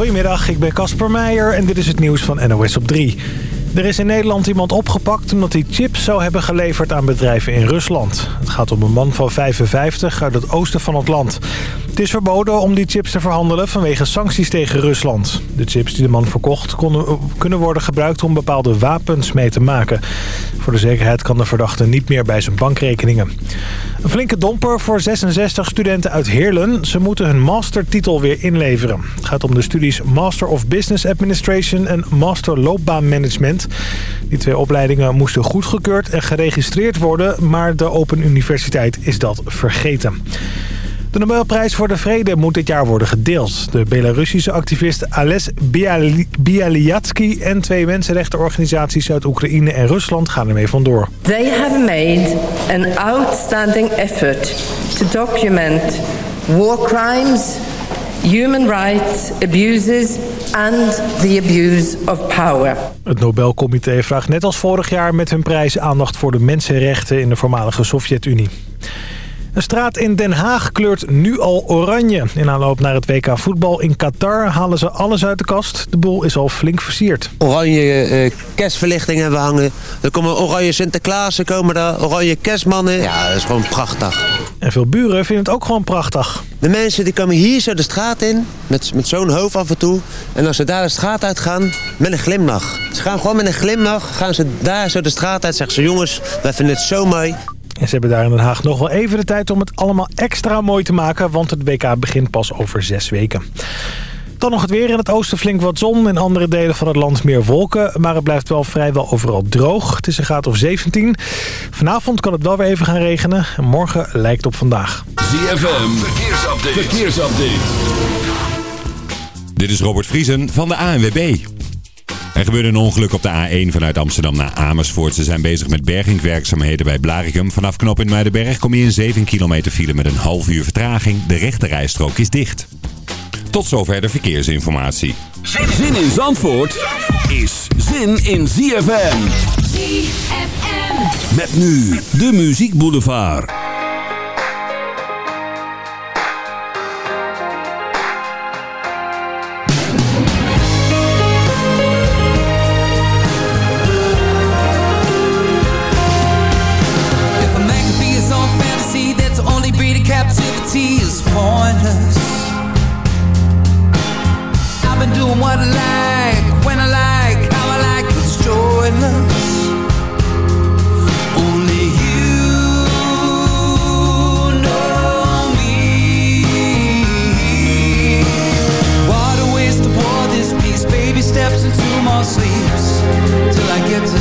Goedemiddag, ik ben Casper Meijer en dit is het nieuws van NOS op 3. Er is in Nederland iemand opgepakt omdat hij chips zou hebben geleverd aan bedrijven in Rusland. Het gaat om een man van 55 uit het oosten van het land. Het is verboden om die chips te verhandelen vanwege sancties tegen Rusland. De chips die de man verkocht konden, kunnen worden gebruikt om bepaalde wapens mee te maken. Voor de zekerheid kan de verdachte niet meer bij zijn bankrekeningen. Een flinke domper voor 66 studenten uit Heerlen. Ze moeten hun mastertitel weer inleveren. Het gaat om de studies Master of Business Administration en Master Loopbaanmanagement. Die twee opleidingen moesten goedgekeurd en geregistreerd worden... maar de Open Universiteit is dat vergeten. De Nobelprijs voor de Vrede moet dit jaar worden gedeeld. De Belarussische activist Ales Bialyatsky en twee mensenrechtenorganisaties uit Oekraïne en Rusland gaan ermee vandoor. They have made an outstanding effort to document war crimes, human rights abuses and the abuse of power. Het Nobelcomité vraagt net als vorig jaar met hun prijs aandacht voor de mensenrechten in de voormalige Sovjet-Unie. Een straat in Den Haag kleurt nu al oranje. In aanloop naar het WK voetbal in Qatar halen ze alles uit de kast. De boel is al flink versierd. Oranje uh, kerstverlichting hebben we hangen. Er komen oranje Sinterklaasen, komen daar, oranje kerstmannen. Ja, dat is gewoon prachtig. En veel buren vinden het ook gewoon prachtig. De mensen die komen hier zo de straat in, met, met zo'n hoofd af en toe. En als ze daar de straat uit gaan, met een glimlach. Ze gaan gewoon met een glimlach, gaan ze daar zo de straat uit. Zeggen ze, jongens, wij vinden het zo mooi. En ze hebben daar in Den Haag nog wel even de tijd om het allemaal extra mooi te maken... want het WK begint pas over zes weken. Dan nog het weer. In het oosten flink wat zon. In andere delen van het land meer wolken. Maar het blijft wel vrijwel overal droog. Het is een graad of 17. Vanavond kan het wel weer even gaan regenen. En morgen lijkt op vandaag. ZFM. Verkeersupdate. Verkeersupdate. Dit is Robert Vriesen van de ANWB. Er gebeurde een ongeluk op de A1 vanuit Amsterdam naar Amersfoort. Ze zijn bezig met bergingswerkzaamheden bij Blaricum. Vanaf knop in Muidenberg kom je in 7 kilometer file met een half uur vertraging. De rechte rijstrook is dicht. Tot zover de verkeersinformatie. Zin in Zandvoort is zin in ZFM. ZFM. Met nu de Muziek Boulevard. Pointless. I've been doing what I like, when I like, how I like, it's joyless.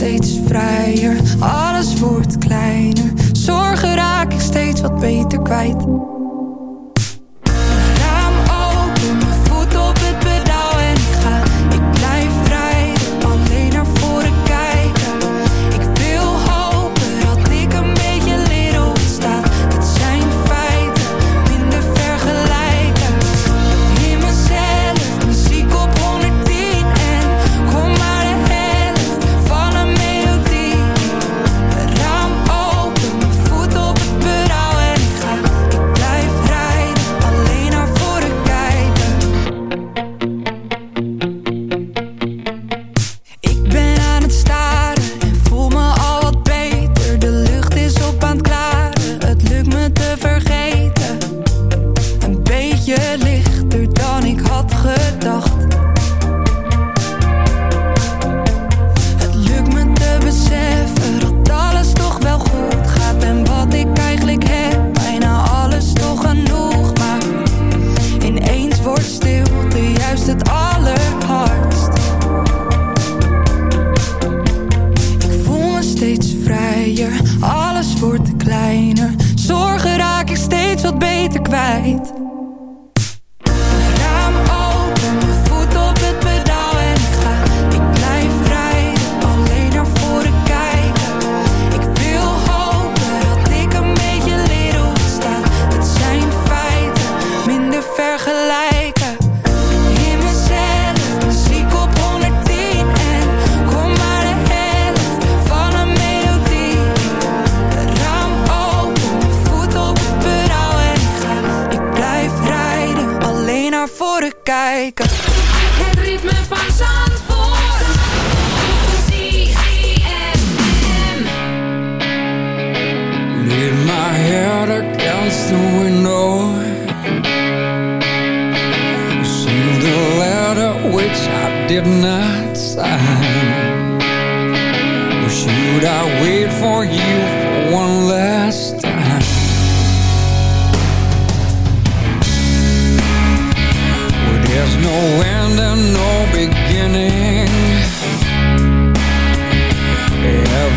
steeds vrijer, alles wordt kleiner. Zorgen raak ik steeds wat beter kwijt. naar voren kijken. Het ritme van Zandvoort. Lean my head against the window. See the letter which I did not sign. Or should I wait for you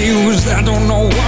I don't know why.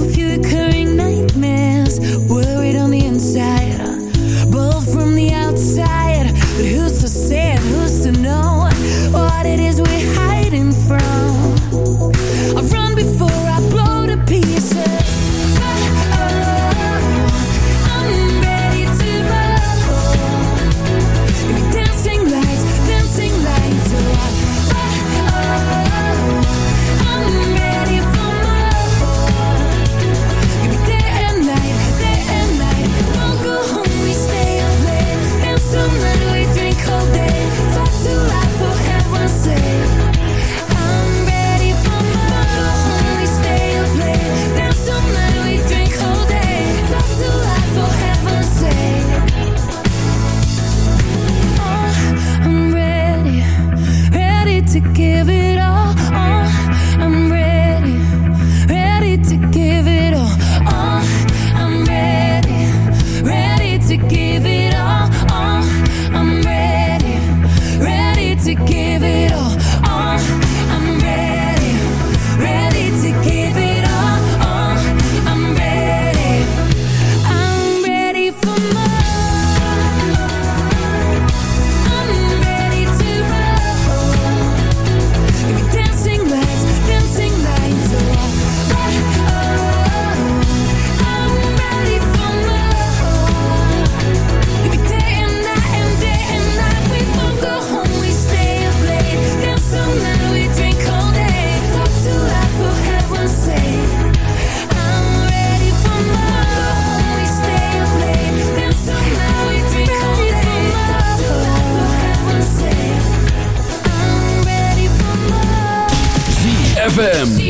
A few recurring nightmares. ZFM.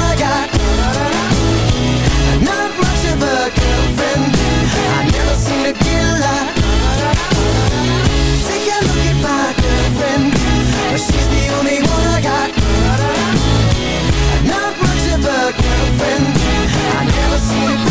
girlfriend. I never seem to get a. Take a look at my girlfriend. Uh, She's the only one I got. Not much of a girlfriend. I never seem to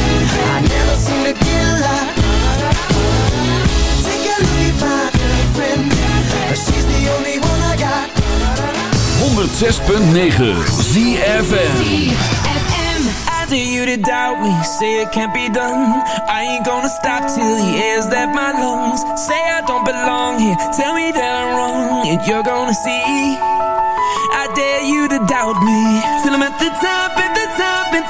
106.9 ZFM. I dare you to doubt me, say it can't be done. I ain't gonna stop till the air's left my lungs. Say I don't belong here, tell me that I'm wrong, and you're gonna see. I dare you to doubt me, till I'm at the top,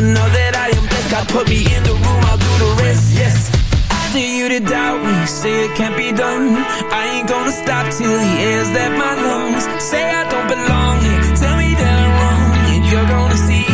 know that I am blessed. God put me in the room, I'll do the rest. Yes. I dare you to doubt me, say it can't be done. I ain't gonna stop till the air's left my lungs. Say I don't belong here, tell me that I'm wrong, and you're gonna see.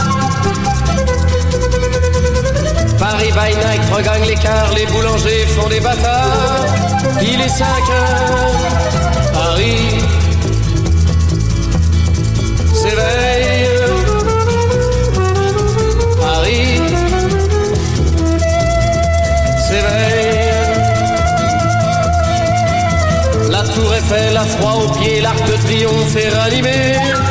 by night regagnent les les boulangers font des bâtards. Il est 5 heures, Paris s'éveille. Paris s'éveille. La tour Eiffel a froid aux pieds, l'arc de triomphe est rallumé.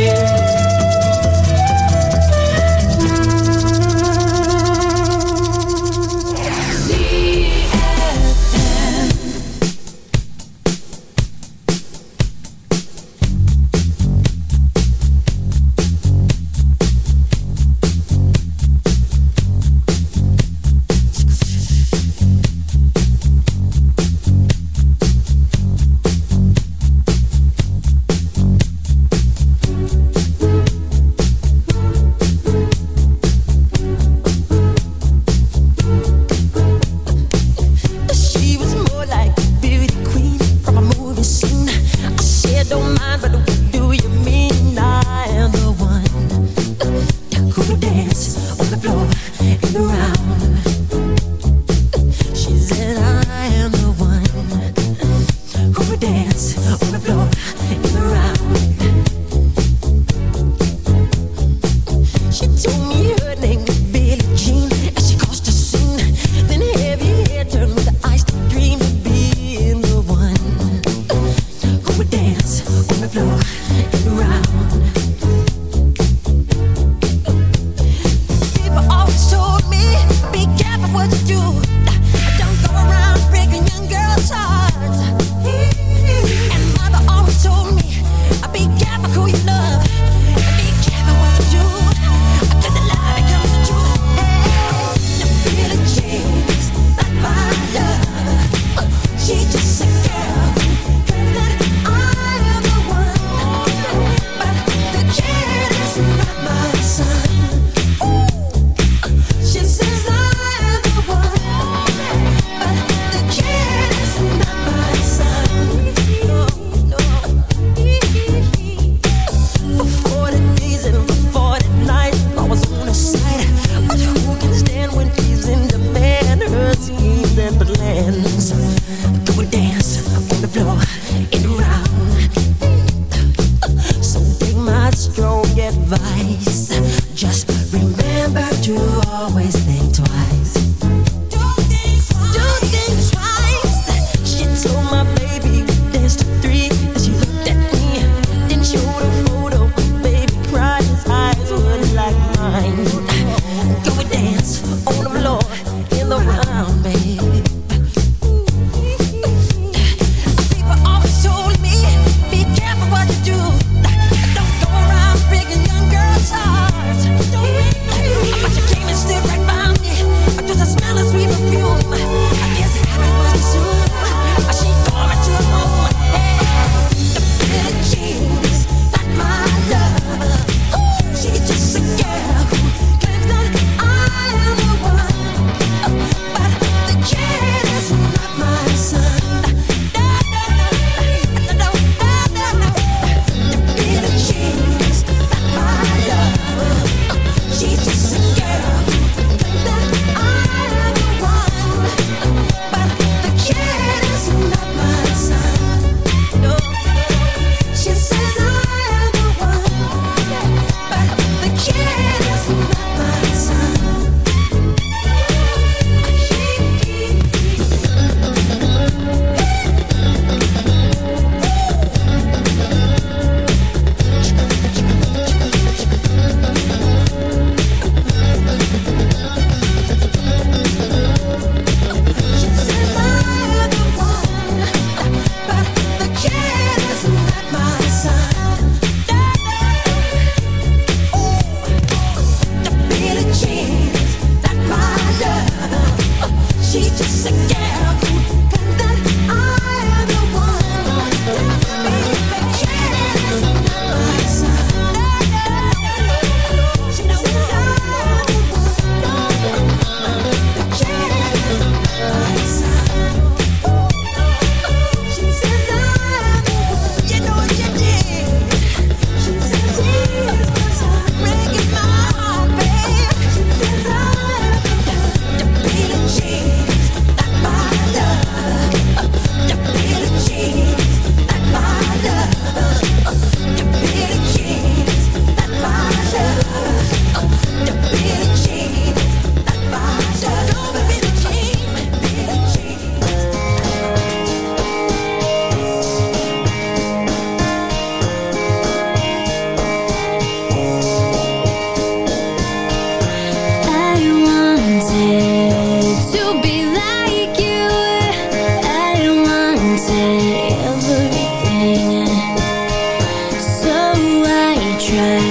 Right.